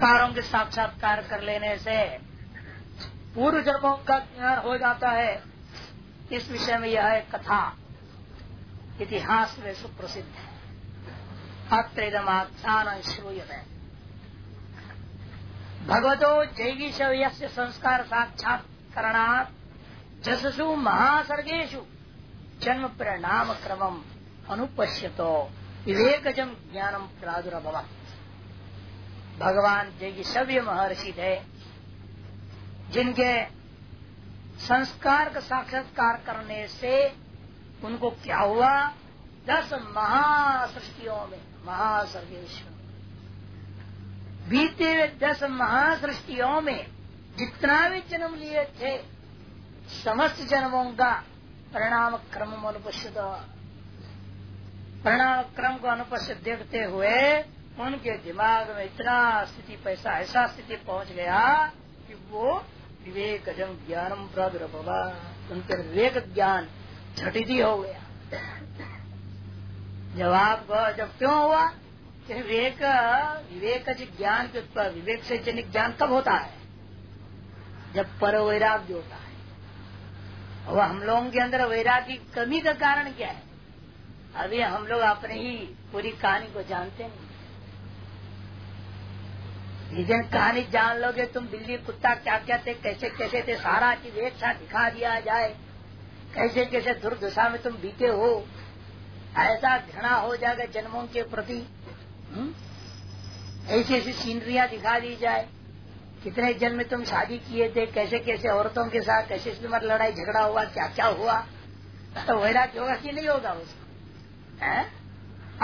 कारों के साक्षात्कार कर लेने से पूर्व जन्मों का ज्ञान हो जाता है। इस विषय में यह एक कथा इतिहास में सुप्रसिद्ध है। अत्रिदमाख्यान श्रूयते। भगवतो जैगी शव्य संस्कार साक्षात्णा जससु महासर्गेशु जन्म परिणाम क्रमम अनुपश्यतो। विवेकजम ज्ञानम प्रादुर्भव भगवान जय सभ्य महर्षि थे, जिनके संस्कार का साक्षात्कार करने से उनको क्या हुआ? दस महासृष्टियों में महासर्गेश्वर बीते हुए दस महासृष्टियों में जितना भी जन्म लिए थे, समस्त जन्मों का परिणाम क्रम अनुपस्थित परिणाम क्रम को अनुपस्थित देखते हुए उनके दिमाग में इतना स्थिति, पैसा ऐसा स्थिति पहुँच गया कि वो विवेक जम ज्ञानम प्रादुर्भवा। उनके विवेक ज्ञान झटिति हो गया। आपको जब क्यों हुआ? विवेक विवेक ज्ञान के उत्तर विवेक से जनिक ज्ञान कब होता है, जब पर वैराग्य होता है। वह हम लोगों के अंदर वैराग की कमी का कारण क्या है? अभी हम लोग अपने ही पूरी कहानी को जानते नहीं। जिस कहानी जान लोगे, तुम बिल्ली, कुत्ता क्या क्या थे, कैसे कैसे थे, सारा चीज़ एक साथ दिखा दिया जाए। कैसे कैसे दुर्दशा में तुम बीते हो, ऐसा घृणा हो जाएगा जन्मों के प्रति। हम्म? ऐसी ऐसी सीनरिया दिखा दी जाए। कितने जन्म तुम शादी किए थे, कैसे कैसे औरतों के साथ, कैसे मतलब लड़ाई, झगड़ा हुआ क्या क्या हुआ तो वैराग्य होगा कि नहीं होगा उसको?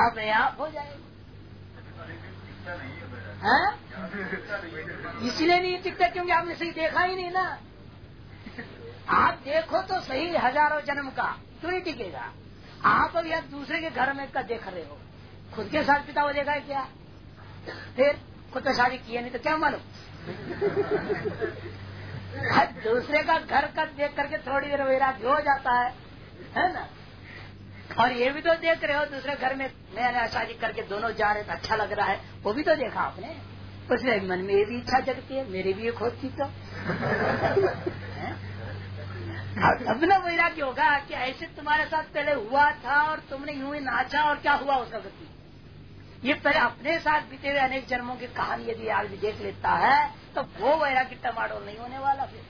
अपने आप हो जाएगा इसलिए नहीं टिकता क्योंकि आपने सही देखा ही नहीं ना। आप देखो तो सही हज़ारों जन्म का क्यों नहीं टिकेगा। आप अब यार दूसरे के घर में का देख रहे हो, खुद के साथ पिता हो देखा है क्या? फिर, खुद तो शादी किया नहीं तो क्या मालूम? दूसरे का घर का देख करके थोड़ी देर वैराग्य हो जाता है है ना? और ये भी तो देख रहे हो, दूसरे घर में नया नया शादी करके दोनों जा रहे तो अच्छा लग रहा है। वो भी तो देखा आपने। उसने मन में ये भी इच्छा जगती है, मेरी भी एक होती तो। अब ना वैराग्य होगा कि ऐसे तुम्हारे साथ पहले हुआ था और तुमने यूँ ही नाचा और क्या हुआ उसका गति ये पहले अपने साथ बीते हुए अनेक जन्मों की कहानी यदि आदमी देख लेता है तो वो वैराग्य टमाटो नहीं होने वाला फिर।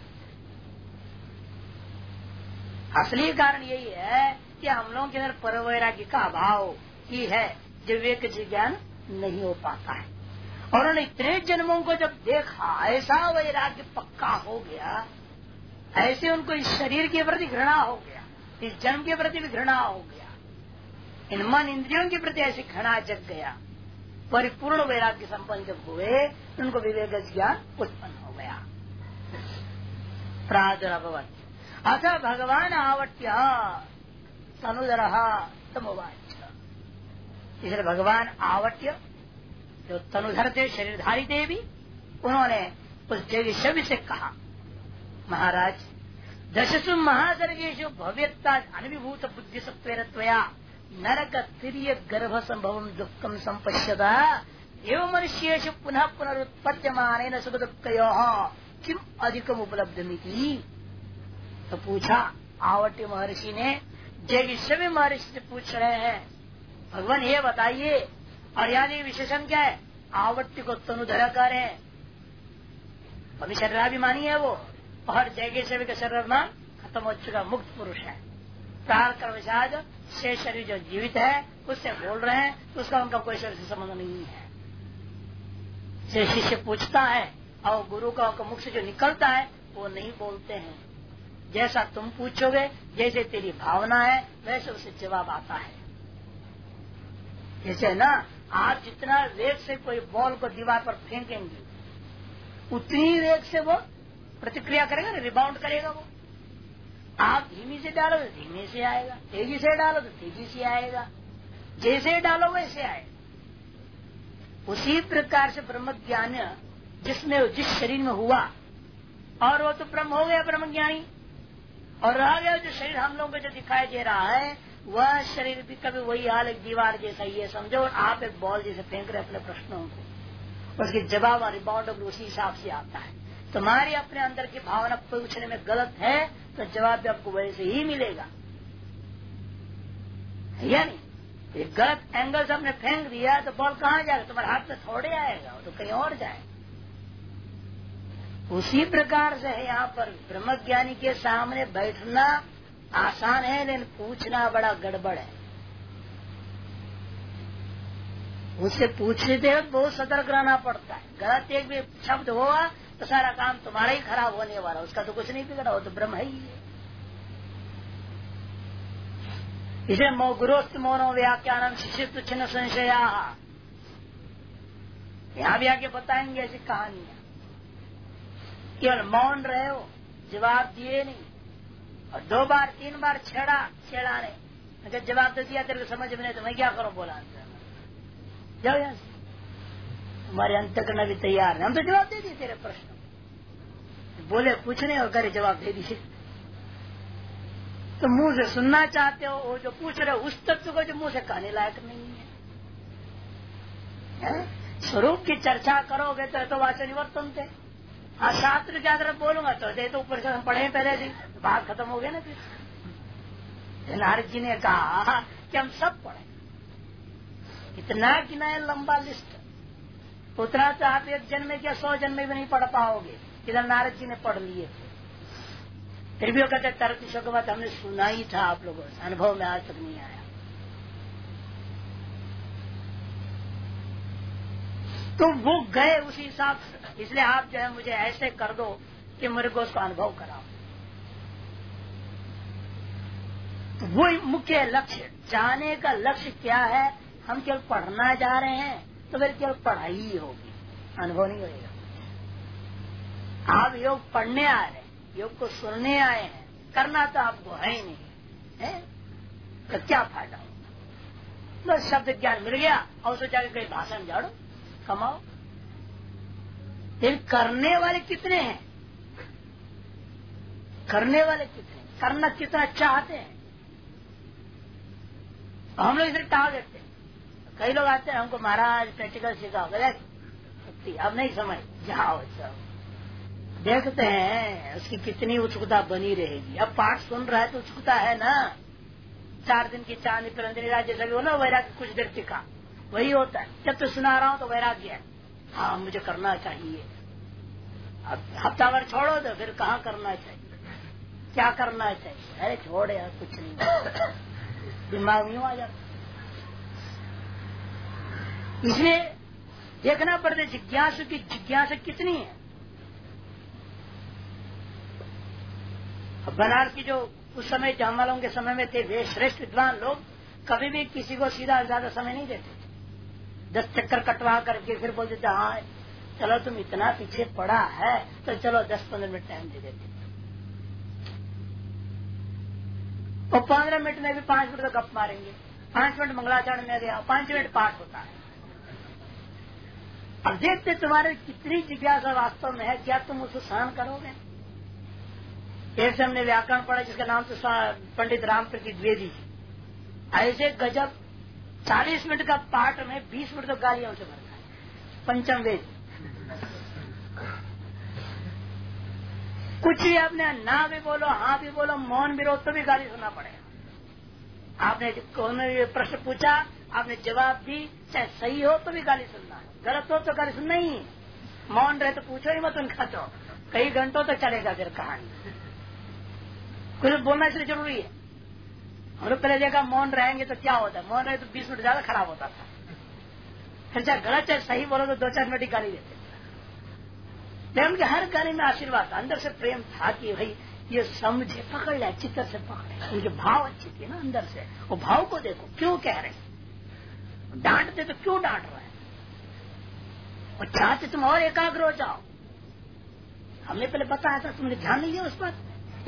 असली कारण यही है कि हम लोगों के अंदर पर वैराग्य का अभाव ही है जो विवेक ज्ञान नहीं हो पाता है। और उन्होंने इतने जन्मों को जब देखा, ऐसा वैराग्य पक्का हो गया, ऐसे उनको इस शरीर के प्रति घृणा हो गया, इस जन्म के प्रति भी घृणा हो गया, इन मन इंद्रियों के प्रति ऐसी घृणा जग गया, परिपूर्ण वैराग्य संपन्न जब हुए, उनको विवेक ज्ञान उत्पन्न हो गया। प्रादुर्भवन अथ भगवान आवट्य तनुदर तमोवाच। इसलिए भगवान आवट्य जो तनुधर थे शरीरधारी देवी उन्होंने उस देवी शब्द से कहा, महाराज, दशसु महासर्गेशु भव्यता अनभिभूत बुद्धि सत्वेरत्वया नरक तिरिय गर्भ संभव दुखम संपश्यता एवं मनुष्येशु पुनः पुनरुत्पत्त्यमान सुख दुख किम अधिकम उपलब्ध मिति तो पूछा आवट्य महर्षि ने जय सभी महर्षि से पूछ रहे हैं, भगवान ये बताइए और यहाँ विशेषण क्या है? आवट्य को तनुधरा कर है। अभी शरीराभिमानी है वो। और जय सभी का शरीर नाम खत्म हो चुका मुक्त पुरुष है। प्राण कर्मशाद से शरीर जो जीवित है, उससे बोल रहे हैं तो उसका उनका कोई शरीर से संबंध नहीं है। से शिष्य पूछता है, और गुरु का मुख से जो निकलता है, वो नहीं बोलते हैं। जैसा तुम पूछोगे, जैसे तेरी भावना है, वैसे उसे जवाब आता है। जैसे ना आप जितना वेग से कोई बॉल को दीवार पर फेंकेंगे, उतनी वेग से वो प्रतिक्रिया करेगा ना रिबाउंड करेगा वो। आप धीमी से डालो तो धीमे से आएगा। तेज़ी से डालो तो तेज़ी से आएगा। जैसे डालो वैसे आएगा। उसी प्रकार से ब्रह्म ज्ञान जिसमें, जिस शरीर में हुआ, और वो तो ब्रह्म हो गया ब्रह्म ज्ञानी और रह गया जो शरीर हम लोगों को जो दिखाई दे रहा है, वह शरीर भी कभी वही हाल एक दीवार जैसा ही है, समझो? और आप एक बॉल जैसे फेंक रहे अपने प्रश्नों को। उसके जवाब और रिबाउंड उसी हिसाब से आता है। तुम्हारी अपने अंदर की भावना पूछने में गलत है तो जवाब भी आपको वैसे ही मिलेगा। या नहीं? एक गलत एंगल से हमने फेंक दिया तो बॉल कहाँ जाएगा? तुम्हारे हाथ में थोड़े आएगा तो कहीं और जाए उसी प्रकार से है यहाँ पर ब्रह्मज्ञानी के सामने बैठना आसान है, लेकिन पूछना बड़ा गड़बड़ है। उससे पूछते वक्त बहुत सतर्क रहना पड़ता है। गलत एक भी शब्द हुआ तो सारा काम तुम्हारा ही खराब होने वाला उसका तो कुछ नहीं बिगड़ा हो तो ब्रह्म ही है इसे गुरुस्त मोनो व्याख्यान शिष्य छिन्न संशया। यहाँ भी आके बताएँगे ऐसी कहानियाँ। केवल मौन रहे हो जवाब दिए नहीं। और दो बार तीन बार छेड़ा छेड़ा नहीं। अगर जवाब दे दिया तेरे को समझ में नहीं तो मैं क्या करूँ बोला जाओ यहाँ से। हमारे अंत करना भी तैयार है। हम तो जवाब दे दिए तेरे प्रश्न। बोले कुछ नहीं और करे जवाब दे दिए। तो मुँह से सुनना चाहते हो वो जो पूछ रहे हो उस तत्व को जो मुँह से कहने लायक नहीं है, है? स्वरूप की चर्चा करोगे तो, तो वाचन निवर्तन थे। हाँ शास्त्र की तरफ़ बोलूँगा तो दे तो ऊपर से हम पढ़े पहले से। बात खत्म हो गया ना फिर। नारद जी ने कहा कि हम सब पढ़े। इतना गिना है लंबा लिस्ट उतना तो आप एक जन्म क्या सौ जन्म में भी नहीं पढ़ पाओगे, इधर नारद जी ने पढ़ लिए। थे फिर भी वो कहते, तर्क हमने सुना ही था आप लोगों से। अनुभव में आज तक नहीं आया। तो वो गए उसी हिसाब से। इसलिए आप जो है मुझे ऐसे कर दो कि मेरे को उसका अनुभव कराओ। तो वो मुख्य लक्ष्य। जाने का लक्ष्य क्या है? हम केवल पढ़ना जा रहे हैं तो फिर केवल पढ़ाई ही होगी। अनुभव नहीं होगा आप योग पढ़ने आ रहे हैं, योग को सुनने आए हैं, करना तो आपको है ही नहीं, है? तो क्या फ़ायदा होगा? बस शब्द ज्ञान मिल गया और सोचा कि कहीं भाषण झाड़ो कमाओ। लेकिन करने वाले कितने हैं? करने वाले कितने करना कितना चाहते हैं? हम लोग इसे टाल देते हैं। कई लोग आते हैं, हमको महाराज प्रैक्टिकल सिखाओ। गलत अब नहीं समझ। जाओ सब देखते हैं, उसकी कितनी उत्सुकता बनी रहेगी। अब पाठ सुन रहा है तो उत्सुकता है ना। चार दिन की चांदी पिरंदनी राज्य सभी हो ना, वैराग्य कुछ देर टिका। वही होता है। जब तो सुना रहा हूँ तो वैराग्य है। हाँ मुझे करना चाहिए। अब हफ़्ता भर छोड़ो तो फिर कहाँ करना चाहिए? क्या करना चाहिए? अरे छोड़ यार, कुछ नहीं। दिमाग में आ जाता इसलिए देखना पड़ता जिज्ञासु की जिज्ञासा कितनी है? बनारस की जो उस समय, जहाँ के समय में थे, वे श्रेष्ठ विद्वान लोग, कभी भी किसी को सीधा ज़्यादा समय नहीं देते। दस चक्कर कटवा करके फिर बोल देते हाँ चलो तुम इतना पीछे पड़ा है तो चलो दस पंद्रह मिनट टाइम दे देते और पंद्रह मिनट में भी पाँच मिनट तो गप मारेंगे। पाँच मिनट मंगलाचरण में गया पाँच मिनट पाठ होता है। अब देखते तुम्हारे कितनी जिज्ञासा वास्तव में है, क्या तुम उसे सहन करोगे? एक से हमने व्याकरण पढ़ा, जिसका नाम तो पंडित राम प्रति द्विवेदी ऐसे गजब चालीस मिनट का पाठ में बीस मिनट तो गालियों से भरता है पंचम वेद कुछ भी आपने ना भी बोलो हाँ भी बोलो, मौन भी रो तो भी गाली सुनना पड़ेगा। आपने कौन प्रश्न पूछा, आपने जवाब दी, चाहे सही हो तो भी गाली सुनना है। गलत हो तो गाली सुनना ही मौन रहे तो पूछो ही मत उनका तो कई घंटों तक तो चलेगा फिर कहानी। कुछ बोलना इसलिए ज़रूरी है। हम लोग पहले देखा मौन रहेंगे तो क्या होता है? मौन रहे तो बीस मिनट ज़्यादा खराब होता था। फिर चाहे गलत चाहे सही बोलो तो दो चार मिनट ही गाली देते लेकिन उनके हर गाली में आशीर्वाद, अंदर से प्रेम था कि भाई, ये समझे पकड़ ले तरह से पकड़े उनके भाव अच्छी थी ना अंदर से। वो भाव को देखो, क्यों कह रहे डांटते तो क्यों डांट रहे और चाहते तुम और एकाग्र हो जाओ। हमने पहले बताया था, तुमने ध्यान नहीं दिया उस पर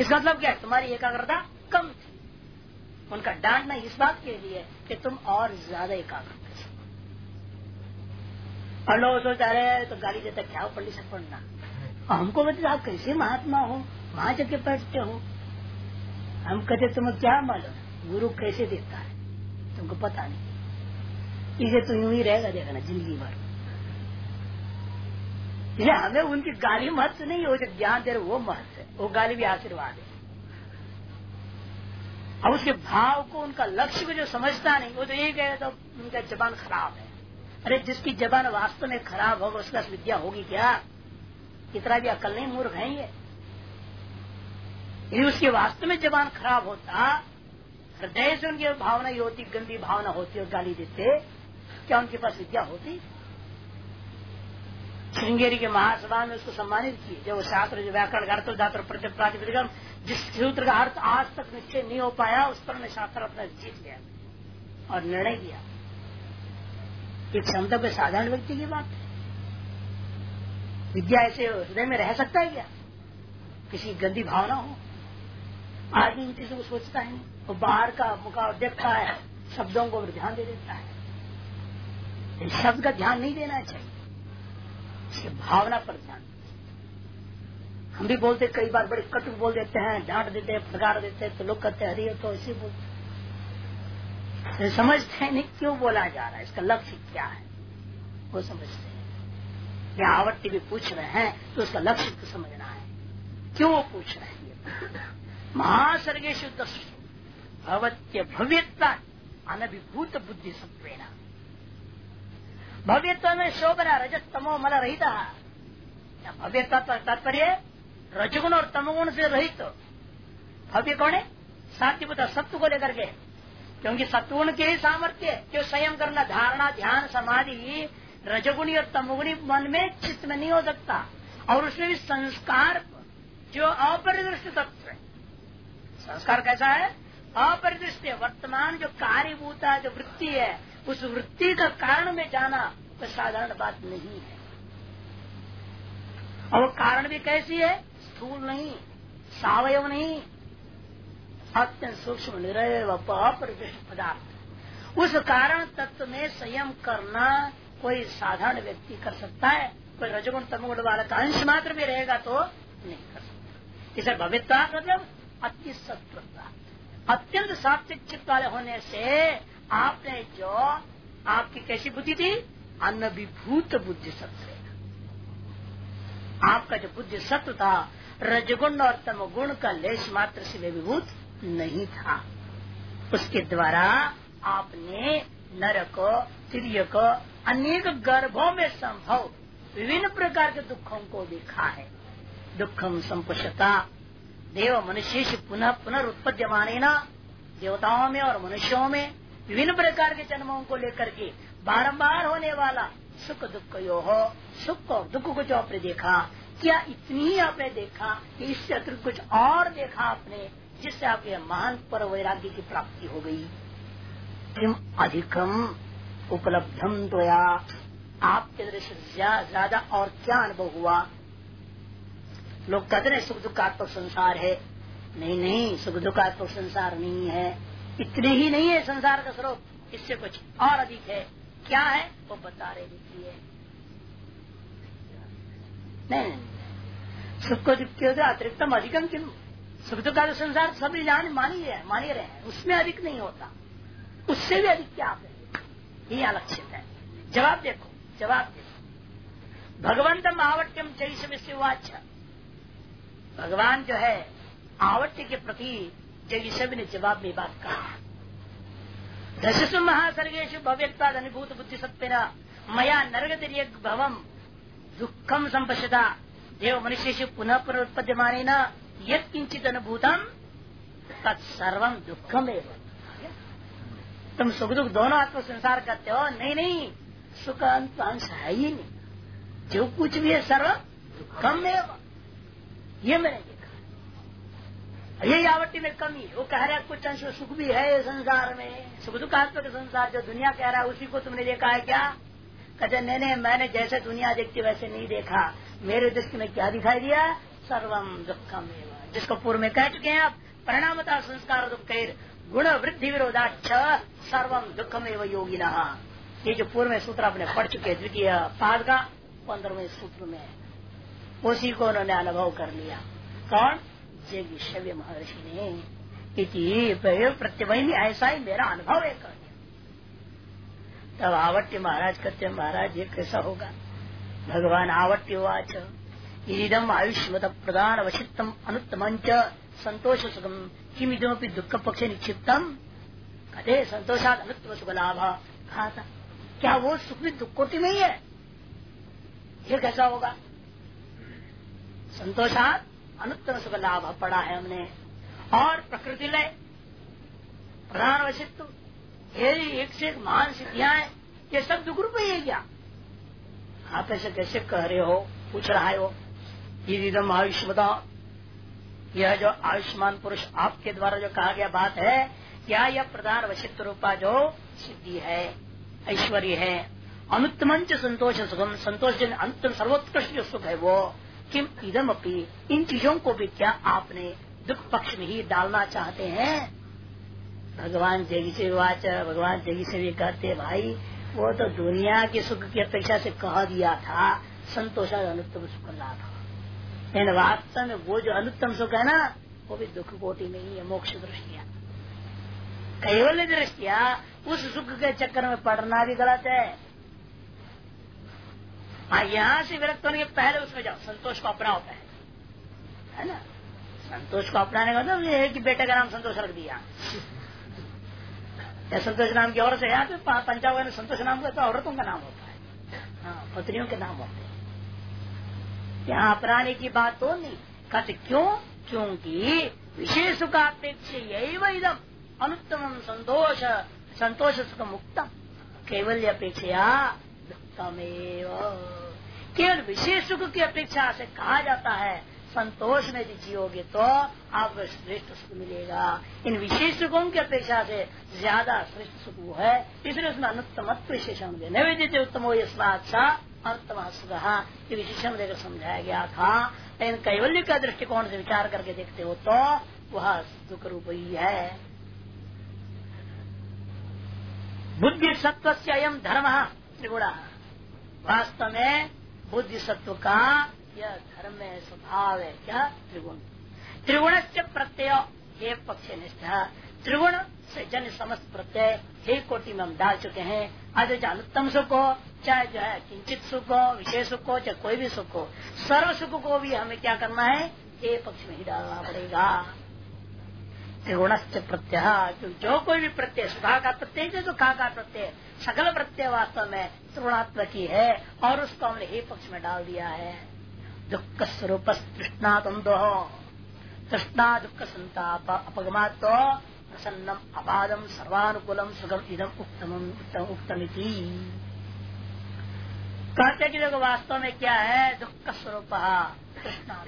इसका मतलब क्या है? तुम्हारी एकाग्रता कम थी। उनका डांटना इस बात के लिए कि तुम और ज़्यादा एकाग्र और लोग सोचते रहे तो गाली देता, क्या हो, पंडित से पढ़ना? हमको बता आप कैसे महात्मा हो? वहाँ जाके बैठते हो? हम कहते, तुम्हें क्या मालूम? गुरु कैसे देता है? तुमको पता नहीं। इसे तो यूँ ही रहेगा देखना, ज़िंदगी भर। इसलिए हमें उनकी गाली महत्व नहीं हो जो ज्ञान दे रहे वो महत्व है। वो गाली भी आशीर्वाद है। अब उसके भाव को, उनका लक्ष्य को जो समझता नहीं, वो तो ये कहे तो उनका जबान खराब है। अरे, जिसकी जबान वास्तव में खराब होगा, उसका विद्या होगी क्या? इतना भी अकल नहीं, मूर्ख है ये। यदि उसकी वास्तव में जबान खराब होता, हृदय से उनकी भावना ही होती, गंदी भावना होती और गाली देते, क्या उनके पास विद्या होती? श्रृंगेरी के महासभा में उसको सम्मानित किए जब वो शास्त्र जो व्याकरण अर्थ धात्र प्रत्यय प्रातिपदिकम जिस सूत्र का अर्थ आज तक निश्चय नहीं हो पाया, उस पर ने शास्त्र अपना जीत लिया और निर्णय किया एक क्षमता पे साधारण व्यक्ति की बात है? विद्या ऐसे हृदय में रह सकता है क्या? किसी गंदी भावना हो? आदमी इन चीज़ों को सोचता है वो बाहर का मुका देखता है, शब्दों को ध्यान दे देता है। शब्द का ध्यान नहीं देना चाहिए। इसके भावना पर ध्यान हम भी बोलते, कई बार बड़े कटु बोल देते हैं, डांट देते हैं फगाड़ देते हैं तो लोग कहते हैं, अरे तो ऐसे बोलते तो समझते हैं नहीं क्यों बोला जा रहा है, इसका लक्ष्य क्या है? वो समझते हैं। या आवट्टी भी पूछ रहे हैं तो उसका लक्ष्य तो समझना है। क्यों वो पूछ रहे हैं महासर्गेश भवत्य भव्यता, अनभिभूत बुद्धि सत्वेना भव्यत्व में शोभना रजत तमो मल रहित भव्यता तात्पर्य रजगुण और तमगुण से रहित। तो। भव्य कौन है? सात्विकता सत्व को लेकर के। क्योंकि सत्वगुण के ही सामर्थ्य जो संयम करना? धारणा, ध्यान, समाधि, रजगुणी और तमगुणी मन में चित्त में नहीं हो सकता। और उसमें भी संस्कार जो अपरिदृष्ट तत्व है। संस्कार कैसा है? अपरिदृष्ट वर्तमान जो कार्यभूता जो वृत्ति है उस वृत्ति का कारण में जाना तो साधारण बात नहीं है। और वो कारण भी कैसी है? स्थूल नहीं, सावयव नहीं, अत्यंत सूक्ष्म, निरय अपरिदृष्ट पदार्थ। उस कारण तत्व में संयम करना कोई साधारण व्यक्ति कर सकता है। कोई रजगुण तमगुण वाला का अंश मात्र भी रहेगा तो नहीं कर सकता। इसे भविता मतलब अति सत्वता अत्यंत सात्विक चित्त वाले होने से आपने जो आपकी कैसी बुद्धि थी? अनभिभूत बुद्धि सत्य आपका जो बुद्धि सत्व था, रजगुण और तमगुण का लेश मात्र से विभूत नहीं था। उसके द्वारा आपने नरक तिरक अनेक गर्भों में संभव विभिन्न प्रकार के दुखों को देखा है। दुखम संपुषता देव मनुष्य पुनः पुनरुत्पद्यमान देवताओं में और मनुष्यों में विभिन्न प्रकार के जन्मों को लेकर के बारंबार होने वाला सुख दुख यो हो, सुख और दुख को जो आपने देखा, क्या इतनी आपने देखा कि इससे अतिरिक्त कुछ और देखा आपने, जिससे आपके महान पर वैराग्य की प्राप्ति हो गई? किम अधिकम उपलब्धम दोया आपके दृश्य ज़्यादा और क्या अनुभव हुआ? लोग कहते हैं सुख दुखात्मक संसार है। नहीं नहीं, सुख दुखात्मक संसार नहीं है। इतने ही नहीं है संसार का स्वरूप इससे कुछ और अधिक है। क्या है? वो बता रहे देखिए नहीं, सुख को दिखते हो अतिरिक्तम अधिकम क्यों सुख दुख का संसार सभी जान मानी है, मानी रहे हैं, उसमें अधिक नहीं होता। उससे भी अधिक क्या है? ये अलक्षित है। जवाब देखो जवाब देखो। भगवंतम आवट्यम चैश विश्वाच भगवान जो है, आवट्य के प्रति जगीशव ने जवाब में बात कहा। दशसु महासर्गेशु भव्यता अनुभूत बुद्धि सत्य मया नरगति भवम दुखम संपशता देव मनुष्य पुनः पुनरुत्पद्यमान न यद किंचित अनुभूतम तत्सर्व दुखम एवं तुम सुख दुख दोनों आत्म संसार करते हो? नहीं नहीं, सुख अंत अंश है ही नहीं। जो कुछ भी है सर्व दुखम एवं ये मैंने ये यावटी में कमी वो कह रहा है, कुछ अंश सुख भी है संसार में। सुख दुखात्मक संसार जो दुनिया कह रहा है, उसी को तुमने देखा है क्या? कहते नहीं नहीं मैंने जैसे दुनिया देखती वैसे नहीं देखा। मेरे दृष्टि में क्या दिखाई दिया? सर्वम दुखम जिसको पूर्व में कह चुके हैं आप, परिणामता संस्कार दुख गुण वृद्धि विरोधाक्ष सर्वम दुखम एवं योगी ये जो पूर्व में सूत्र आपने पढ़ चुके द्वितीय पाद का, पंद्रहवें सूत्र में, उसी को उन्होंने अनुभव कर लिया। कौन? जय महर्षि ने इति प्रत्यवही ऐसा ही मेरा अनुभव है कर तब आवट्य महाराज कहते महाराज, ये कैसा होगा? भगवान आवट्युवाच इदम आयुष्मत प्रदान वशितम अनुत्तम संतोष सुखम किम इदमपि दुख पक्ष निक्षिप्तम कहते संतोषात अनुत्तम सुख लाभ? कहा था, क्या वो सुख भी दुख कोटि में ही है? ये कैसा होगा? संतोषात अनुत्तम सुख लाभ पड़ा है हमने। और प्रकृति लय प्रधान वशित्व ये एक से एक महान सिद्धियाँ है, ये सब दुख रूप ही है क्या? आप ऐसे कैसे कह रहे हो, पूछ रहा है वो? इदम आयुष्मता यह जो आयुष्मान पुरुष आपके द्वारा जो कहा गया बात है, क्या यह प्रधान वशित्व रूपा जो सिद्धि है, ऐश्वर्य है? अनुत्तम संतोष सुखम संतोष जन अंतम सर्वोत्कृष्ट जो सुख है वो किम इदम अपनी इन चीज़ों को भी क्या आपने दुख पक्ष में ही डालना चाहते हैं? भगवान जगी से वाच, भगवान जगी से भी कहते भाई। वो तो दुनिया के सुख की अपेक्षा से कह दिया था। संतोष अनुत्तम सुख लाभ। लेकिन वास्तव में वो जो अनुत्तम सुख है ना, वो भी दुख कोटि में ही है, मोक्ष दृष्टिया। कैवल्य दृष्टिया, उस सुख के चक्कर में पड़ना भी गलत है। हाँ यहाँ से विरक्त होने के पहले उसमें जाओ। संतोष को अपना होता है। ना? संतोष को अपनाने का मतलब ये है कि बेटे का नाम संतोष रख दिया। या संतोष नाम की औरत है यहाँ पे पंचावत संतोष नाम का तो औरतों का नाम होता है। हाँ पत्नियों के नाम होते हैं। यहाँ अपनाने की बात तो नहीं। कहते क्यों? क्योंकि विशेष सुखापेक्ष यही इदम अनुत्तम संतोष संतोष सुख मुक्तम केवल अपेक्षा दुखमेव केवल विशेष सुख की अपेक्षा से कहा जाता है, संतोष में यदि जियोगे तो आपको श्रेष्ठ सुख मिलेगा। इन विशेष सुखों की अपेक्षा से ज़्यादा श्रेष्ठ सुख वो है, इसलिए उसमें अनुत्तमत्व विशेषण नैवेद्य उत्तम हो। अच्छा अंतम सुख ये विशेषण देकर समझाया गया था। लेकिन कैवल्य का दृष्टिकोण से विचार करके देखते हो तो वह सुख रूप ही। है बुद्धि सत्व से अयम धर्म त्रिगुणा वास्तव में बुद्धि सत्व का यह धर्म है, स्वभाव है, क्या? त्रिगुण। त्रिगुण से प्रत्यय हे पक्ष निष्ठा त्रिगुण से जन समस्त प्रत्यय हे कोटि में हम डाल चुके हैं। आज चाहे अनुत्तम सुख हो, चाहे जो है किंचित सुख हो, विशेष सुख हो, चाहे कोई भी सुख हो, सर्व सुख को भी हमें क्या करना है? हे पक्ष में ही डालना पड़ेगा। त्रिगुण प्रत्यय। जो कोई भी प्रत्यय सुखा का प्रत्यय, जो सुखा का प्रत्यय, सकल प्रत्यय वास्तव में त्रिगुणात्मक ही है और उसको हमने हे पक्ष में डाल दिया है। दुख स्वरूप तृष्णा तुम दो तृष्णा दुख संताप अपगमा तो प्रसन्नम अबादम सर्वानुकूलम सुगम इदम उत्तम उत्तम कहते कि देखो वास्तव में क्या है? दुख स्वरूप तृष्णा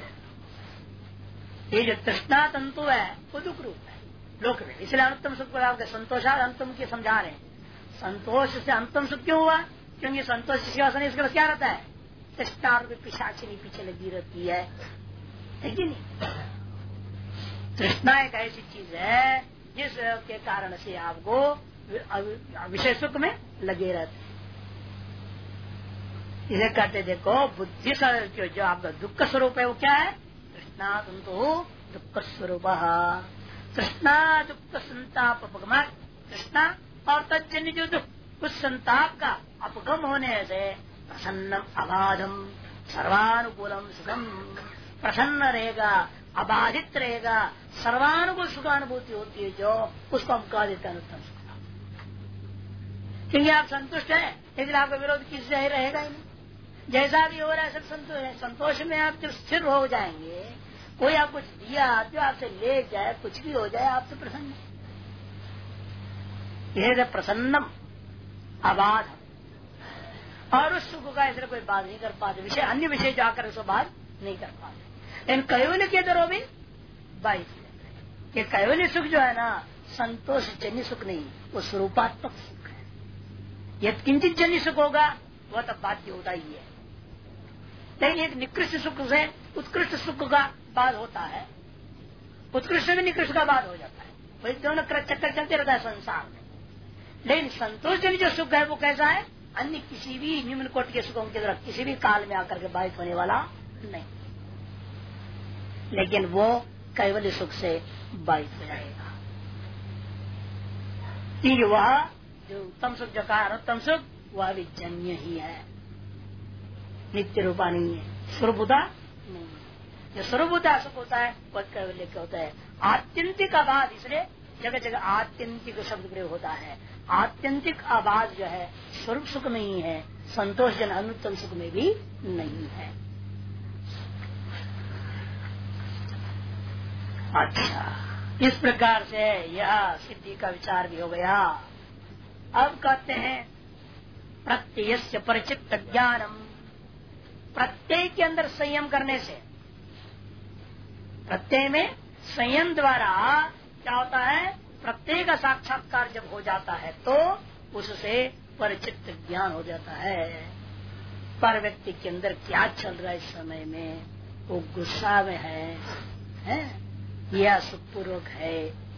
ये जो तृष्णा तंतु है, वो दुख रूप है। लोक में। इसलिए अनुत्तम सुख को संतोषा अंतम की समझा रहे संतोष से अंतम सुख क्यों हुआ? क्योंकि संतोष सिंहासन इसका क्या रहता है? रूपी पिशाचिनी पीछे लगी रहती है। नहीं? तृष्णा एक ऐसी चीज़ है, जिस के कारण से आपको विषय सुख में लगे रहते इसे कहते देखो, बुद्धि जो आपका दुख स्वरूप है, वो क्या है? कृष्णा तुम तो दुख स्वरूप। तृष्णा दुख संताप अपगम तृष्णा और तजन्य जो दुख, उस संताप का अपगम होने से प्रसन्न अबाधम, सर्वानुकूलम सुखम। प्रसन्न रहेगा, अबाधित रहेगा, सर्वानुकूल सुखानुभूति होती है जो उसको हम कह देते हैं अनुत्तम सुख। क्योंकि आप संतुष्ट हैं, लेकिन आपका विरोध किससे रहेगा ही नहीं। जैसा भी हो रहा है, सब संतोष है संतोष में आप जब स्थिर हो जाएँगे कोई आप कुछ दिया, जो आपसे ले जाए, कुछ भी हो जाए, आपसे प्रसन्न यह प्रसन्नम, अबाध। और उस सुख का ऐसे कोई बात नहीं कर पाते, विषय, अन्य विषय जाकर उसको बात नहीं कर पाते। इन कैवल्य के दरों में बाईस ये कैवल्य सुख जो है ना संतोष जन्य सुख नहीं, वो स्वरूपात्मक सुख है। यदि किंचित जन्य सुख होगा, वह तब बाध्य होता ही है। लेकिन एक निकृष्ट सुख से उत्कृष्ट सुख का बाद होता है। उत्कृष्ट में निकृष्ट का बाद हो जाता है। वही दोनों चक्कर चलते रहता है संसार में। लेकिन संतोष जन जो सुख है, वो कैसा है? अन्य किसी भी निम्न कोट के सुखों की तरफ़, किसी भी काल में आकर के बाधित होने वाला नहीं। लेकिन वो कैवल्य सुख से बाधित हो जाएगा। वह जो उत्तम सुख जो कहा उत्तम सुख, वह भी जन्य ही है। नित्य रूपा नहीं है। स्वरूपता नहीं जो स्वरूपता सुख होता है, वह कैवल्य क्या होता है। आत्यंतिक आबाद इसलिए जगह जगह आत्यंतिक शब्द प्रयोग होता है। आत्यंतिक आबाद जो है, स्वरूप सुख में ही है, संतोष जन अनुत्तम सुख में भी नहीं है। अच्छा इस प्रकार से यह सिद्धि का विचार भी हो गया। अब कहते हैं प्रत्यय से परिचित ज्ञानम। प्रत्यय के अंदर संयम करने से। प्रत्यय में संयम द्वारा क्या होता है? प्रत्यय का साक्षात्कार जब हो जाता है तो उससे परिचित ज्ञान हो जाता है। पर व्यक्ति के अंदर क्या चल रहा है इस समय में? वो गुस्सा में है, है? या सुखपूर्वक है।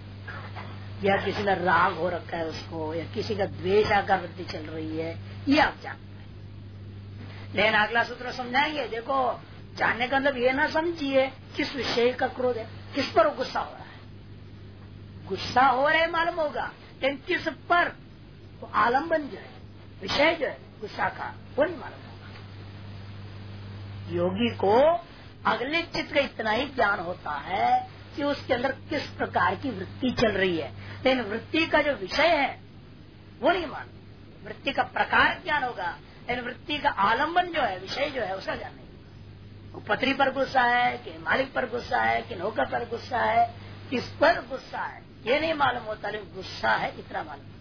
या किसी का राग हो रखा है उसको या किसी का द्वेष आकर वृत्ति चल रही है ये आप जानते लेकिन अगला सूत्र समझाएँगे, देखो, जानने का मतलब ये ना समझिए किस विषय का क्रोध है, किस पर गुस्सा हो रहा है। गुस्सा हो रहा है मालूम होगा, लेकिन किस पर? वो आलंबन जो है, विषय जो है, गुस्सा का, वो नहीं मालूम होगा। योगी को अगले चित्त का इतना ही ज्ञान होता है कि उसके अंदर किस प्रकार की वृत्ति चल रही है। लेकिन वृत्ति का जो विषय है, वो नहीं मालूम। वृत्ति का प्रकार ज्ञान होगा लेकिन वृत्ति का आलंबन जो है, विषय जो है, उसका ज्ञान नहीं। पत्री पर गुस्सा है, कि मालिक पर गुस्सा है, कि नौकर पर गुस्सा है, किस पर गुस्सा है, ये नहीं मालूम होता, लेकिन गुस्सा है, इतना मालूम होता है।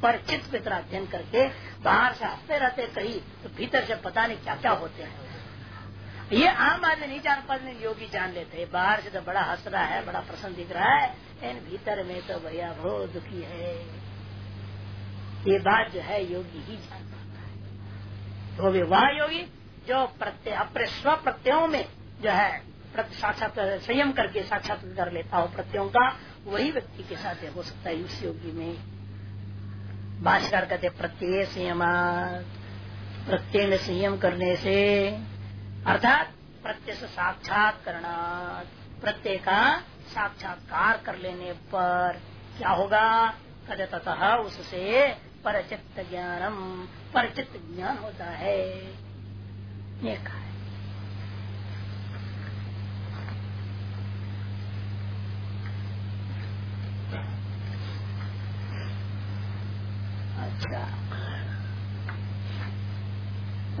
पर चित्त को इतना अध्ययन करके बाहर से हँसते रहते कहीं तो भीतर से पता नहीं क्या क्या होते हैं। ये आम आदमी नहीं जान पाते योगी जान लेते बाहर से तो बड़ा हंस रहा है, बड़ा प्रसन्न दिख रहा है, लेकिन भीतर में तो भैया बहुत दुखी है। ये बात जो है, योगी ही जान पाता है। तो भी वह योगी, जो प्रत्यय अपने स्व प्रत्ययों में जो है साक्षात, संयम करके साक्षात कर लेता हो प्रत्ययों का, वही व्यक्ति के साथ हो सकता है उस योगी में। भाषकर कहते प्रत्यय संयम प्रत्यय में संयम करने से, अर्थात प्रत्यय से साक्षात्करण प्रत्यय का साक्षात्कार कर लेने पर क्या होगा? कद ततः उससे परचित ज्ञानम, परचित ज्ञान होता है। ये कहा अच्छा।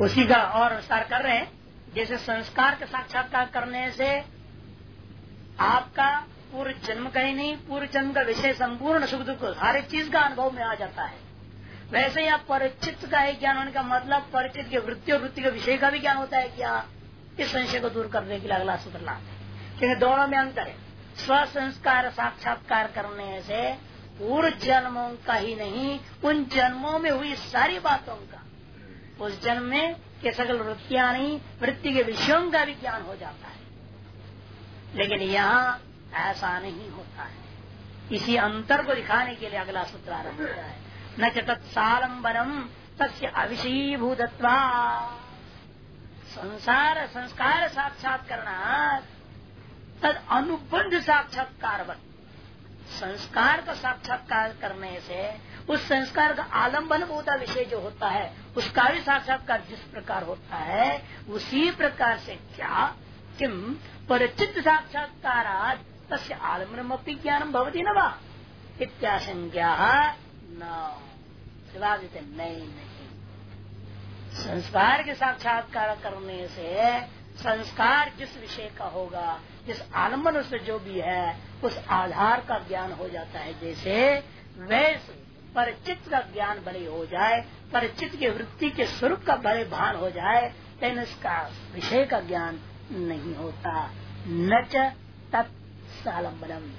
उसी का और विस्तार कर रहे हैं। जैसे संस्कार का साक्षात्कार करने से आपका पूर्व जन्म का ही नहीं, पूर्व जन्म का विषय संपूर्ण सुख दुख, हर चीज़ का अनुभव में आ जाता है। वैसे ही आप परिचित का ही ज्ञान होने का मतलब परिचित के वृत्ति और वृत्ति के विषय का भी ज्ञान होता है क्या इस संशय को दूर करने के लिए अगला सूत्र लाते हैं। क्योंकि दोनों में अंतर है। स्व संस्कार साक्षात्कार करने से पूर्व जन्मों का ही नहीं, उन जन्मों में हुई सारी बातों का। उस जन्म में के सकल वृत्तियाँ नहीं, वृत्ति के विषयों का भी ज्ञान हो जाता है। लेकिन यहाँ ऐसा नहीं होता है। इसी अंतर को दिखाने के लिए अगला सूत्र आरंभ होता है। न तत्सालंबनम तस्य संसार, संस्कार साक्षात करना तद अनुबंध साक्षात्कार संस्कार का साक्षात्कार करने से, उस संस्कार का आलंबन होता विषय जो होता है, उसका भी साक्षात्कार जिस प्रकार होता है, उसी प्रकार से क्या? किम परिचित साक्षात्कार तस्य आलंबन ज्ञानम भवती न वा? इत्याशंज्ञा न नहीं नहीं। संस्कार के साक्षात्कार करने से संस्कार जिस विषय का होगा, जिस आलंबन उससे जो भी है, उस आधार का ज्ञान हो जाता है। जैसे वैसे परिचित का ज्ञान भले हो जाए, परिचित के वृत्ति के स्वरूप का भले भान हो जाए, लेकिन इसका विषय का ज्ञान नहीं होता। न तत्सालंबनम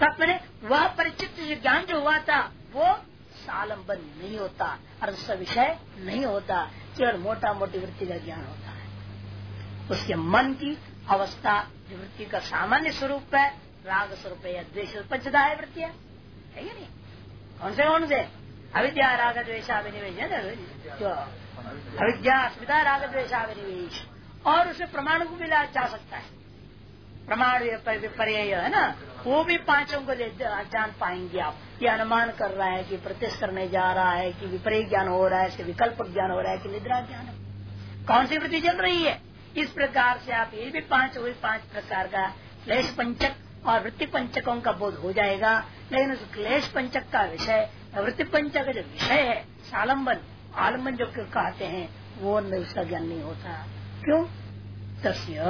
तब वह परिचित ज्ञान जो हुआ था वो सालंबन नहीं होता उसका विषय नहीं होता, केवल मोटा मोटी वृत्ति का ज्ञान होता है। उसके मन की अवस्था जो वृत्ति का सामान्य स्वरूप है, राग स्वरूप या द्वेश पंचदा है वृत्तियाँ है नहीं? कौन से कौन से? अविद्या, राग जो अविद्या, अस्मिता, राग द्वेशाविनिवेश और उसे प्रमाण को भी जा सकता है। प्रमाण विपर्य है ना? वो भी पाँचों को जान पाएँगे आप। ये अनुमान कर रहा है कि प्रत्यक्ष करने जा रहा है, कि विपरीत ज्ञान हो रहा है विकल्प ज्ञान हो रहा है, कि निद्रा ज्ञान कौन सी वृत्ति चल रही है? इस प्रकार से आप ये भी पाँच वही पाँच प्रकार का क्लेश पंचक और वृत्ति पंचकों का बोध हो जाएगा। लेकिन उस क्लेश पंचक का विषय, वृत्ति पंचक जो विषय है, सालंबन आलंबन जो कहते हैं, वो उसका ज्ञान नहीं होता। क्यों? तस्य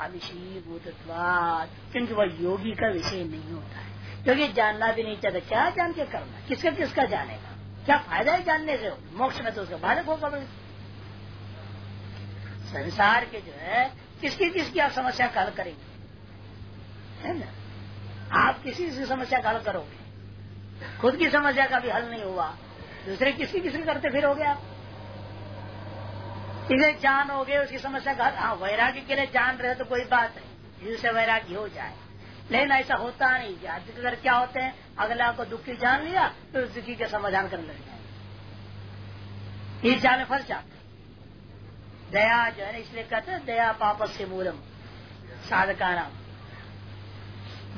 अविषीभूतवाद क्योंकि वह योगी का विषय नहीं होता है। क्योंकि जानना भी नहीं चाहता, क्या जान के करना किसका किसका जानेगा? क्या फ़ायदा है जानने से? मोक्ष में तो उसका बालक होगा संसार के जो है, किसकी किसकी आप समस्या हल करेंगे? है ना? आप किसी की समस्या का हल करोगे? खुद की समस्या का भी हल नहीं हुआ। दूसरे किसकी किसकी करते फिर हो गया इसे जान हो गए, उसकी समस्या का हाँ वैराग्य के लिए जान रहे तो कोई बात नहीं। जिससे वैराग्य हो जाए। लेकिन ऐसा होता नहीं। अगर क्या होते हैं, अगला को दुखी जान लिया तो उस दुखी का समाधान करने लग जाए इस जाल में फंस जाते दया जो है ना, इसलिए कहते हैं, दया पाप से मूलम साधका नाम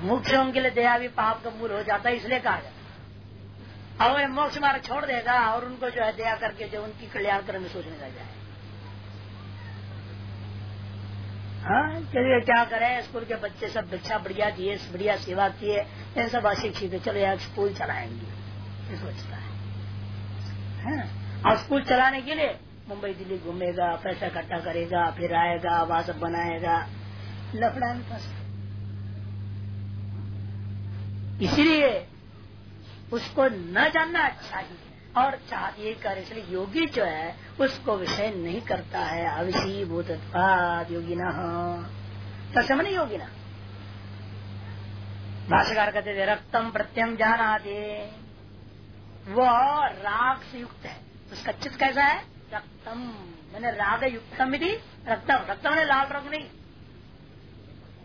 मुख्यों के लिए दया भी पाप का मूल हो जाता है, इसलिए कहा जाता है। और मोक्ष मार्ग छोड़ देगा और उनको जो है दया करके जो उनकी कल्याण करने सोचने लग जाए हाँ चलिए, क्या करें? स्कूल के बच्चे सब भिक्षा, बढ़िया दिए, बढ़िया सेवा किए इन सब अशिक्षित है चलो यार स्कूल चलाएँगे। सोचता है। हाँ? और स्कूल चलाने के लिए मुंबई, दिल्ली घूमेगा, पैसा इकट्ठा करेगा, फिर आएगा आवास बनाएगा। लफड़ा में फंस इसीलिए उसको न जानना अच्छा ही है। और चाहिए कर, इसलिए योगी जो है, उसको विषय नहीं करता है। अविषी भूत योगी न नहीं योगी ना भाष्यकार कहते थे रक्तम प्रत्यम जाना दे वह राग से युक्त है। उसका चित्त कैसा है? रक्तम। मैंने राग युक्तम यदि रक्तम। रक्तम ने लाल रंग नहीं।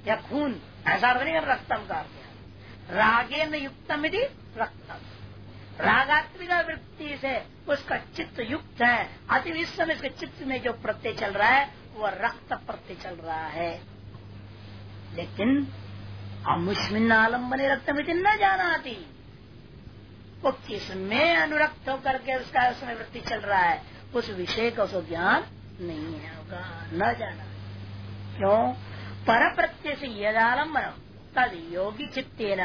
या खून। ऐसा नहीं रक्तम का रागे में युक्तम यदि रक्तम। रागात्मिक वृत्ति से उसका चित्त युक्त है। अति इस समय इसके चित्त में जो प्रत्यय चल रहा है, वह रक्त प्रत्यय चल रहा है। लेकिन अमुष्मिन आलंबन रक्त में न जाना आती। वो किसमें अनुरक्त होकर के उसका उसमें वृत्ति चल रहा है। उस विषय का उसको ज्ञान नहीं है होगा, न जाना। क्यों? पर प्रत्यय से यदालम्बन तद योगी चित्ते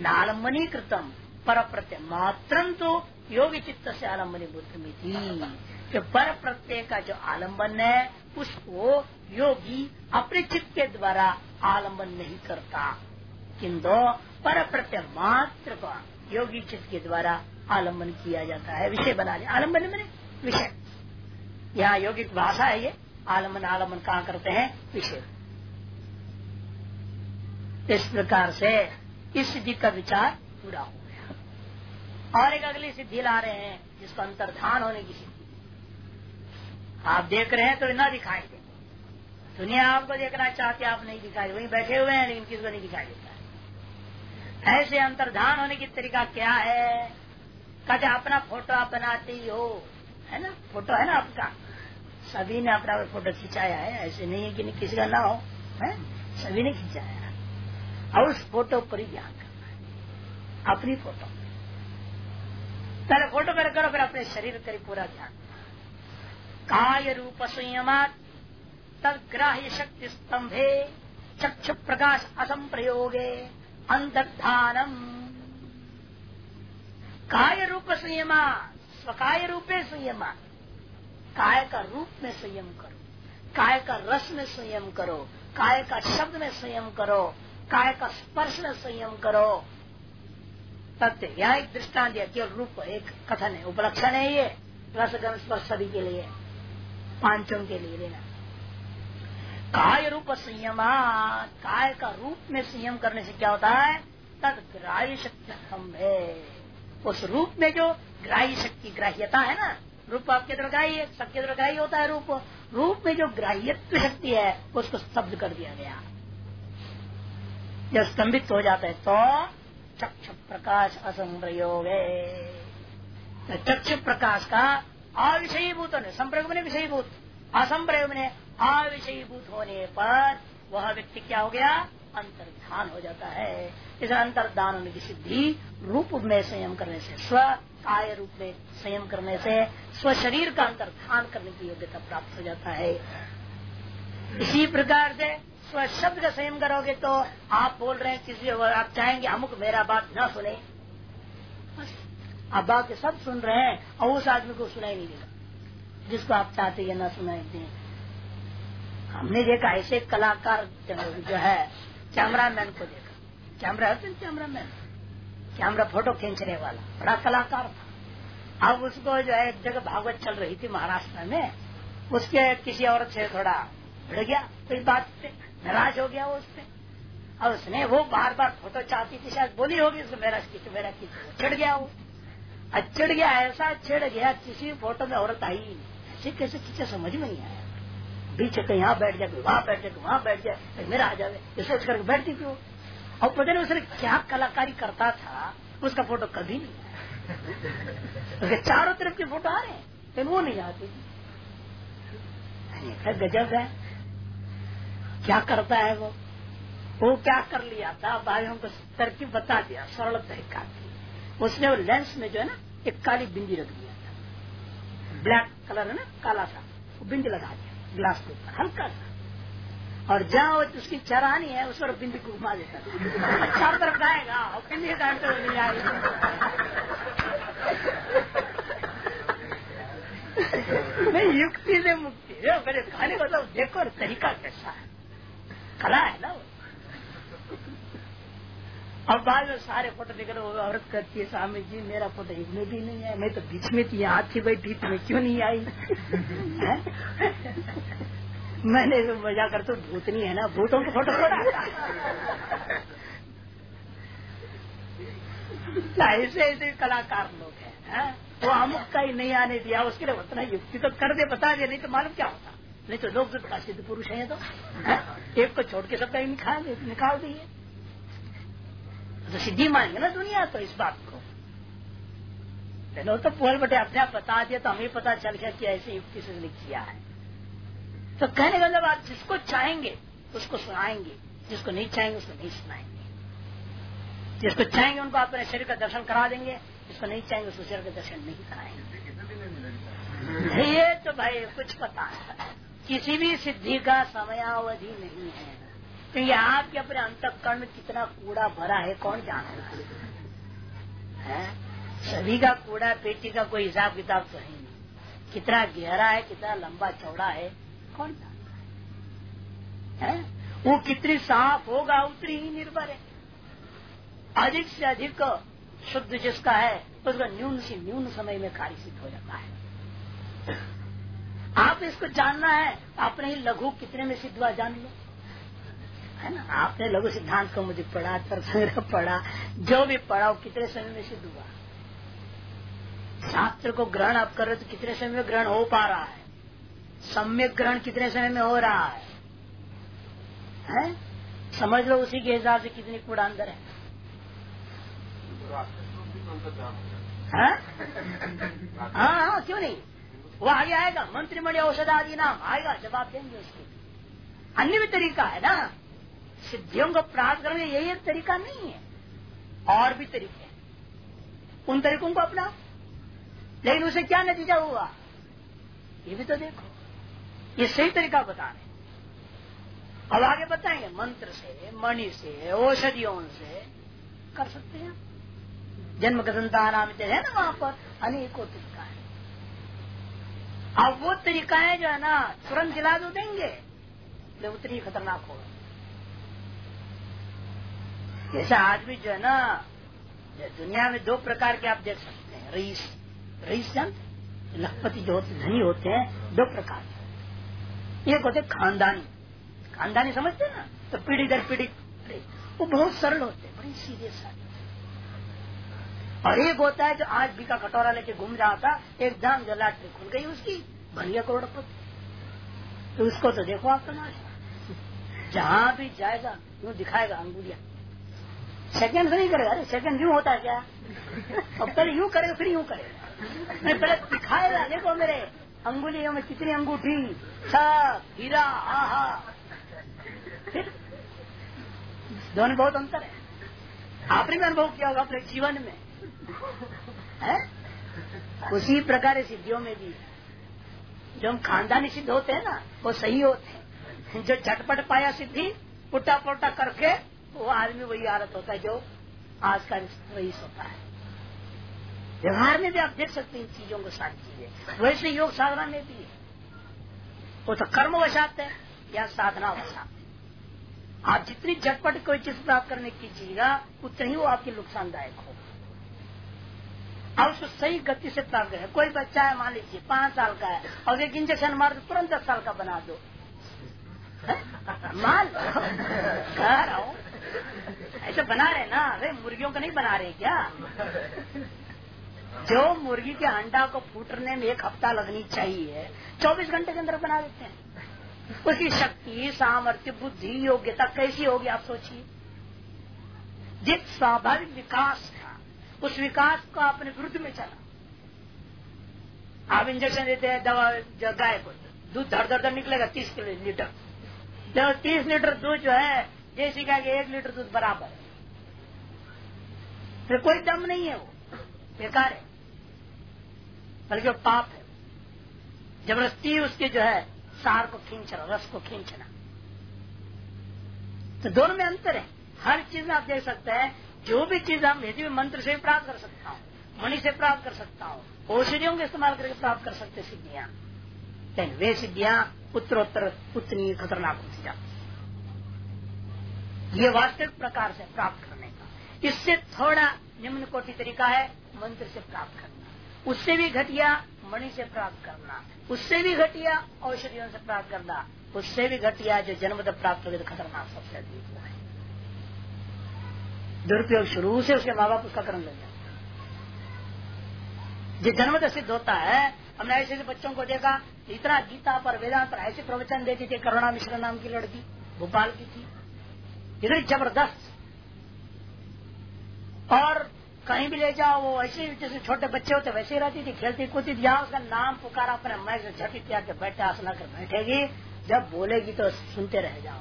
नालम्बनी कृतम पर प्रत्यय मात्र तो योगी चित्त से आलम्बनी बुद्ध थी पर प्रत्यय का जो आलंबन है, उसको योगी अपने चित्त के द्वारा आलंबन नहीं करता। किंतु पर प्रत्यय मात्र का योगी चित्त के द्वारा आलंबन किया जाता है। विषय बना लिया। आलंबन मैंने विषय। यहाँ योगिक भाषा है ये। आलंबन आलंबन कहा करते हैं? विषय। इस प्रकार से इस स्थिति का विचार पूरा हो और एक अगली सिद्धि ला रहे हैं, जिसको अंतर्धान होने की सिद्धि। आप देख रहे हैं तो न दिखाई दे दुनिया आपको देखना चाहते आप नहीं दिखाई। वहीं बैठे हुए हैं, लेकिन किसको नहीं दिखाई देता ऐसे अंतर्धान होने की तरीका क्या है? कहते अपना फ़ोटो आप बनाते ही। हो है ना? फ़ोटो है ना आपका? सभी ने अपना फ़ोटो खिंचाया है। ऐसे नहीं है कि नहीं, किसी का ना हो। है? सभी ने खिंचाया और उस फ़ोटो पर ही ध्यान करना है। अपनी फ़ोटो। पहले फ़ोटो पर करो, फिर अपने शरीर करी पूरा ध्यान। काय रूप संयमात? तद ग्राह्य शक्ति स्तंभे, चक्षु प्रकाश असम प्रयोगे अंतर्धानम। काय रूप संयमा स्वकाय रूपे संयमा काय का रूप में संयम करो। काय का रस में संयम करो। काय का शब्द में संयम करो। काय का स्पर्श में संयम करो। सत्य यहाँ एक दृष्टान है केवल रूप एक कथन है। उपलक्षण है ये रसगन स्पर्श सभी के लिए, पाँचों के लिए लेना काय रूप संयम, काय का रूप में संयम करने से क्या होता है? तद ग्राह्य शक्ति है। उस रूप में जो ग्राह्य शक्ति, ग्राह्यता है ना, रूप आपके तरह है, सबके ग्राह्य होता है रूप। रूप में जो ग्राह्यत्व शक्ति है, उसको शब्द कर दिया गया। जब स्तंभित हो जाता है तो चक्ष प्रकाश असंप्रयोग। चक्ष प्रकाश का अविषयीभूत होने संप्रयोग में विषयीभूत असंप्रयोग में अविषयीभूत होने पर वह व्यक्ति क्या हो गया? अंतर्धान हो जाता है। इस अंतर्धान होने की सिद्धि रूप में संयम करने से, स्व काय रूप में संयम करने से, स्व शरीर का अंतर्धान करने की योग्यता प्राप्त हो जाता है। इसी प्रकार से स्व शब्द का संयम करोगे तो आप बोल रहे हैं किसी आप चाहेंगे अमुक मेरा बात न सुने। आप बात सब सुन रहे हैं और उस आदमी को सुनाई नहीं देगा। जिसको आप चाहते हैं न सुनाई दे। हमने देखा ऐसे कलाकार जो है, कैमरामैन को देखा। कैमरा है कैमरामैन। कैमरा फ़ोटो खींचने वाला, बड़ा कलाकार था। अब उसको जो है एक जगह भागवत चल रही थी महाराष्ट्र में, उसके किसी औरत से थोड़ा भिड़ गया, कोई बात नाराज़ हो गया वो उससे। और उसने वो बार बार फ़ोटो चाहती थी, शायद बोली होगी उसको मेरा खींचो मेरा खींचो। चिड़ गया वो। चिड़ गया, ऐसा चिड़ गया, किसी फ़ोटो में औरत आई ऐसे कैसे खींचे समझ में नहीं आया। बीच कहीं यहाँ बैठ जाए वहाँ बैठ जाए वहाँ बैठ जाए मेरा आ जाए, ये सोच करके बैठती थी वो। और पता नहीं उसने क्या कलाकारी करता था, उसका फ़ोटो कभी नहीं उसके चारों तरफ़ के फ़ोटो आ रहे हैं, लेकिन वो नहीं आते। गजब है। क्या करता है वो? वो क्या कर लिया? था भाई हमको तरकीब बता दिया, सरल तरीका की। उसने वो लेंस में जो है ना, एक काली बिंदी रख दिया था। ब्लैक कलर है ना, काला सा। वो बिंदी लगा दिया ग्लास के ऊपर, हल्का सा। और जहाँ उसकी चरानी है, उस पर बिंदी को घुमा देता चार तरफ़ जाएगा और बिंदी काटते हुए नहीं आएगी। युक्ति से मुक्ति। मेरे खाने का मतलब देखो, तरीका कैसा है। कला है ना अब बाद में सारे फ़ोटो देख रहे औरत करती है स्वामी जी मेरा फ़ोटो एक में भी नहीं है, मैं तो बीच में थी यहाँ थी बैठी तुम्हें क्यों नहीं आई? मैंने तो मज़ा कर तो भूतनी है ना, भूतों के फ़ोटो थोड़ा ऐसे ऐसे कलाकार लोग हैं, है? वो अमुक का ही नहीं आने दिया, उसके लिए उतना युक्ति तो कर दे, बता दे, नहीं तो मालूम क्या होता। नहीं तो लोग का सिद्ध पुरुष है तो है? एक को छोड़ के सबका निकाल निकाल दिए। तो सिद्धि मानेंगे ना दुनिया तो इस बात को। तो, तो पोल बटे अपने आप बता दिया तो हमें पता चल गया कि ऐसे युक्ति से किया है। तो कहने का मतलब आप जिसको चाहेंगे उसको सुनाएँगे। जिसको नहीं चाहेंगे उसको नहीं सुनाएँगे। जिसको चाहेंगे उनको आप अपने शरीर का दर्शन करा देंगे। जिसको नहीं चाहेंगे उसको शरीर का दर्शन नहीं कराएँगे। ये तो भाई कुछ पता है। किसी भी सिद्धि का समयावधि नहीं है। तो ये आपके अपने अंतकरण में कितना कूड़ा भरा है, कौन जानता है? सभी का कूड़ा, पेटी का कोई हिसाब किताब तो है नहीं। कितना गहरा है, कितना लंबा चौड़ा है, कौन जानता है? वो कितनी साफ़ होगा, उतनी ही निर्भर है। अधिक से अधिक शुद्ध जिसका है, उसका न्यून से न्यून समय में कार्य सिद्ध हो जाता है। आप इसको जानना है अपने ही लघु कितने में सिद्ध हुआ जान लो है ना? आपने लघु सिद्धांत को मुझे पढ़ा तर्क पढ़ा जो भी पढ़ा वो कितने समय में सिद्ध हुआ? शास्त्र को ग्रहण आप कर रहे तो कितने समय में ग्रहण हो पा रहा है? सम्यक ग्रहण कितने समय में हो रहा है, है? समझ लो उसी के हिसाब से कितनी कूड़ा अंदर है? हाँ हाँ क्यों नहीं? वो आगे आएगा, मंत्रिमंडल औषध आदि नाम आएगा, जवाब देंगे उसके। अन्य भी तरीका है ना? सिद्धियों को प्राप्त करने यही एक तरीका नहीं है। और भी तरीके हैं। उन तरीकों को अपना। लेकिन उसे क्या नतीजा हुआ? ये भी तो देखो। ये सही तरीका बता रहे अब आगे बताएँगे, मंत्र से, मणि से, औषधियों से कर सकते हैं। जन्म गदंता नाम है ना वहाँ पर? अनेकों तरीका है। अब वो तरीका है जो है ना, तुरंत जिला दो देंगे तो उतनी खतरनाक होगा। जैसे आदमी जो है ना दुनिया में दो प्रकार के आप देख सकते हैं, रईस। रईस जानते लखपति जो होते धनी होते हैं, दो प्रकार एक होते खानदानी। खानदानी समझते ना? तो पीढ़ी दर पीढ़ी वो बहुत सरल होते हैं, बड़ी सीधे साधे। और एक होता है जो आज भी का कटोरा लेके घूम रहा था एकदम जो लाट खुल गई उसकी बन गया करोड़पति तो उसको तो देखो आप तमाशा जहाँ भी जाएगा यूँ दिखाएगा अंगुलिया। सेकंड से नहीं करेगा अरे सेकंड यूँ होता है क्या? अब पहले यूँ करेगा फिर यूँ करेगा। मैं पहले दिखाएगा देखो मेरे अंगुलियों में कितनी अंगूठी सब हीरा आहा। फिर दोनों बहुत अंतर है। आपने भी अनुभव किया होगा अपने जीवन में। है? उसी प्रकार सिद्धियों में भी। जो हम खानदानी सिद्ध होते हैं ना, वो सही होते हैं। जो झटपट पाया सिद्धि पुट्टा पुट्टा करके, वो आदमी वही आदत होता है, जो आज का वही होता है। व्यवहार में भी आप देख सकते हैं इन चीज़ों को सारी चीज़ें। वैसे योग साधना में भी। है वो तो कर्म वशात है, या साधना वशात आप जितनी झटपट कोई चीज़ प्राप्त करने की कीजिएगा उतनी ही वो आपके नुकसानदायक हो। अब उसको सही गति से प्राप्त करें कोई बच्चा है, मान लीजिए, पाँच साल का है, और एक इंजेक्शन मार दो, तुरंत दस साल का बना दो। मान कह रहा हूँ। ऐसे बना रहे ना? अरे, मुर्गियों को नहीं बना रहे क्या? जो मुर्गी के अंडा को फूटने में एक हफ़्ता लगनी चाहिए, चौबीस घंटे के अंदर बना देते हैं। उसकी शक्ति, सामर्थ्य, बुद्धि, योग्यता कैसी होगी, आप सोचिए। जिस स्वाभाविक विकास उस विकास को अपने विरुद्ध में चला। आप इंजेक्शन देते हैं, दवा गाय को दूध धड़ धड़ धड़ निकलेगा, तीस किलो लीटर। जब तीस लीटर दूध जो है जैसी का एक लीटर दूध बराबर है। फिर कोई दम नहीं है वो। बेकार है। बल्कि वो पाप है। ज़बरदस्ती उसके जो है, सार को खींचना रस को खींचना। तो दोनों में अंतर है। हर चीज़ में आप देख सकते हैं जो भी चीज़ हम यदि मंत्र से प्राप्त कर सकता हूँ, मणि से प्राप्त कर सकता हूँ, औषधियों का इस्तेमाल करके प्राप्त कर सकते सिद्धियाँ। लेकिन वे सिद्धियाँ उत्तरोत्तर उतनी खतरनाक होती जाती ये वास्तविक प्रकार से प्राप्त करने का। इससे थोड़ा निम्न कोटि तरीका है मंत्र से प्राप्त करना। उससे भी घटिया मणि से प्राप्त करना। उससे भी घटिया औषधियों से प्राप्त करना। उससे भी घटिया जो जन्मद प्राप्त हो खतरनाक सबसे अधिक है। दुरुपयोग शुरू से उसके माँ बाप उसका कर्म लग जाता जो जन्मद सिद्ध होता है। हमने ऐसे ऐसे बच्चों को देखा, इतना गीता पर, वेदांत पर ऐसे प्रवचन देती थी, करुणा मिश्रा नाम की लड़की, भोपाल की थी। इतनी ज़बरदस्त। और कहीं भी ले जाओ, वो ऐसे जैसे छोटे बच्चे होते, वैसे ही रहती थी, खेलती कूदती थी। उसका नाम पुकारा, अपने मैं से झटित के बैठे, आसना कर बैठेगी। जब बोलेगी तो सुनते रह जाओ।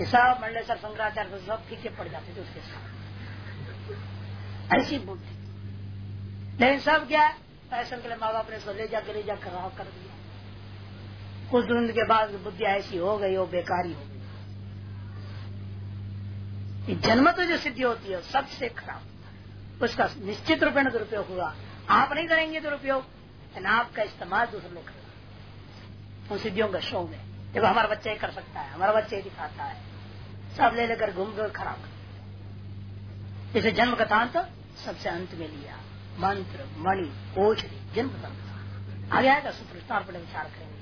ये सब मंडलेश्वर शंकराचार्य सब फीके पड़ जाते थे उसके साथ। ऐसी बुद्धि। लेकिन सब क्या पैसे के लिए माँ बाप ने ले जाकर ले जाकर रहा कर दिया। कुछ दिन के बाद बुद्धि ऐसी हो गई, वो बेकारी हो गई। जन्म तो जो सिद्धि होती है, सबसे खराब। उसका निश्चित रूप में दुरुपयोग हुआ। आप नहीं करेंगे दुरुपयोग आपका इस्तेमाल दूसरे लोग करेगा। उन सिद्धियों का शो में देखो हमारा बच्चा ही कर सकता है, हमारा बच्चा ही दिखाता है। सब ले लेकर घूम कर खराब कर इसे जन्म कथांत तो सबसे अंत में लिया। मंत्र, मणि, औषधि, जन्म तंत्र आगे आएगा सूत्र विस्तार पर विचार करेंगे।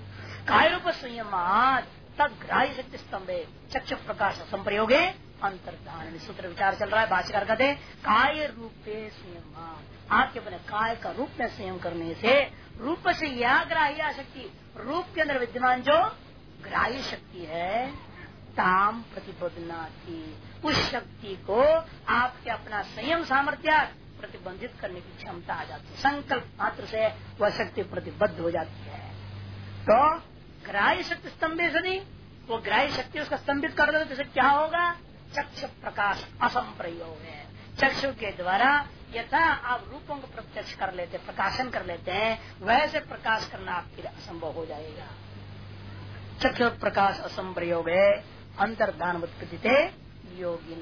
काय रूप संयम तब ग्राही शक्ति स्तंभ, चक्ष प्रकाश संप्रयोगे, अंतर्धान सूत्र विचार चल रहा है, भाष्यकार कहते काय रूपे संयम आपके अपने काय का रूप में संयम करने से, रूप से यह ग्राह्य शक्ति, रूप के अंदर विद्यमान जो ग्राह्य शक्ति है ताम प्रतिबद्धना थी उस शक्ति को आपके अपना संयम सामर्थ्य प्रतिबंधित करने की क्षमता आ जाती है। संकल्प मात्र से वह शक्ति प्रतिबद्ध हो जाती है। तो ग्राह्य शक्ति स्तंभे सदी वो ग्राह्य शक्ति उसका स्तंभित कर दो तो क्या होगा? चक्ष प्रकाश असम प्रयोग है। चक्षु के द्वारा यथा आप रूपों को प्रत्यक्ष कर लेते, प्रकाशन कर लेते हैं, वैसे प्रकाश करना आपके लिए असंभव हो जाएगा। चक्षु प्रकाश असम प्रयोग है अंतर्धान उत्पत्ति योगी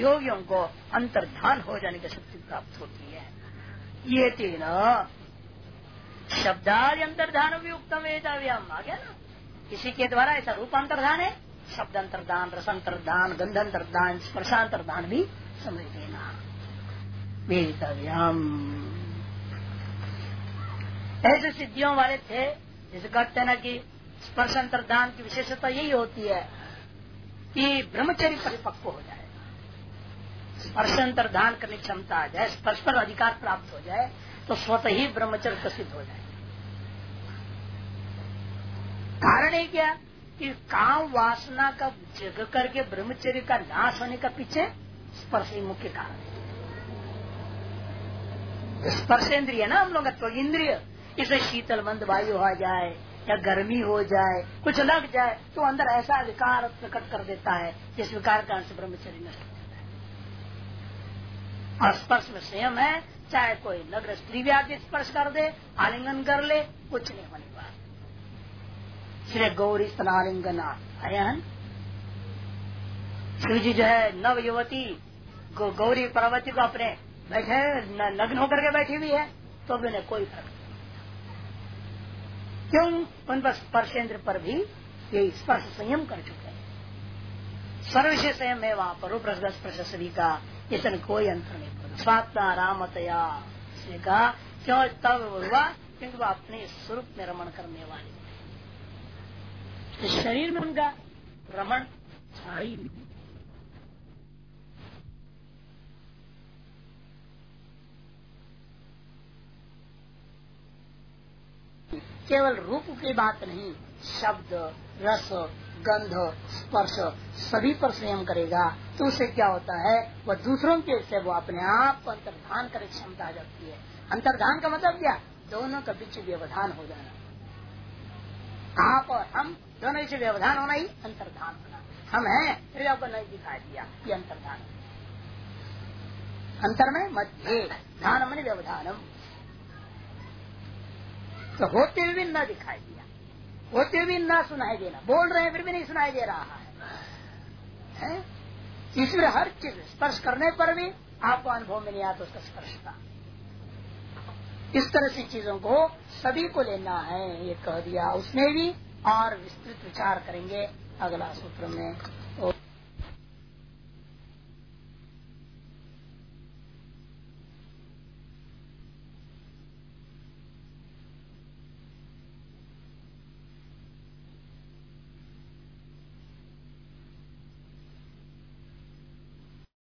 योगियों को अंतर्धान हो जाने की शक्ति प्राप्त होती है। ये तीन शब्दाद अंतर्धान भी उत्तम वेदाव्याम आ गया ना? किसी के द्वारा ऐसा रूप अंतर्धान है। शब्द अंतर्धान, रस अंतर्धान, गंध अंतर्धान स्पर्शांतर्धान भी समझ देना वेदितव्यम ऐसे सिद्धियों वाले थे, जैसे कहते हैं ना कि स्पर्श अंतर्धान की विशेषता यही होती है। कि ब्रह्मचर्य परिपक्व हो जाए। स्पर्श अंतर्धान करने की क्षमता आ जाए, स्पर्श पर अधिकार प्राप्त हो जाए तो स्वतः ही ब्रह्मचर्य प्रसिद्ध हो जाए। कारण है क्या? कि काम वासना का जग करके ब्रह्मचर्य का नाश होने का पीछे स्पर्श ही मुख्य कारण है। स्पर्श इंद्रिय ना हम लोग तो इंद्रिय। इसे शीतल मंद वायु आ जाए या गर्मी हो जाए, कुछ लग जाए तो अंदर ऐसा विकार प्रकट कर देता है जिस विकार कारण से ब्रह्मचर्य नष्ट हो जाता है। और स्पर्श में संयम है, चाहे कोई नगर स्त्री भी स्पर्श कर दे, आलिंगन कर ले, कुछ नहीं होने वाला। श्री गौरी स्तनालिंगन अयन शिव जी जो है नव युवती गौरी पार्वती को अपने बैठे नग्न होकर के बैठी हुई है तो भी उन्हें कोई फ़र्क क्यों उन पर स्पर्शेंद्र पर भी ये स्पर्श संयम कर चुके हैं? सर्वशे संयम है वहाँ पर स्पर्श सभी का इसमें कोई अंतर नहीं पड़ता स्वात्मा रामतया कहा, क्यों तब हुआ? क्योंकि वह अपने स्वरूप में रमण करने वाले शरीर में उनका रमण केवल रूप की बात नहीं, शब्द, रस, गंध, स्पर्श, सभी पर संयम करेगा तो उससे क्या होता है? वह दूसरों के से वो अपने आप को अंतर्धान करने क्षमता आ जाती है। अंतर्धान का मतलब क्या? दोनों का बीच व्यवधान हो जाना। आप और हम, दोनों बीच व्यवधान होना ही अंतर्धान होना। हम हैं, फिर आपको नहीं दिखाई दिया, ये अंतर्धान। अंतर में मध्य धान मन व्यवधानम। तो होते हुए भी न दिखाई दिया। होते हुए भी न सुनाई देना। बोल रहे हैं फिर भी नहीं सुनाई दे रहा है, है? इसलिए हर चीज़ स्पर्श करने पर भी आपको अनुभव में नहीं आता उसका स्पर्श का इस तरह से चीज़ों को सभी को लेना है ये कह दिया। उसमें भी और विस्तृत विचार करेंगे अगला सूत्र में।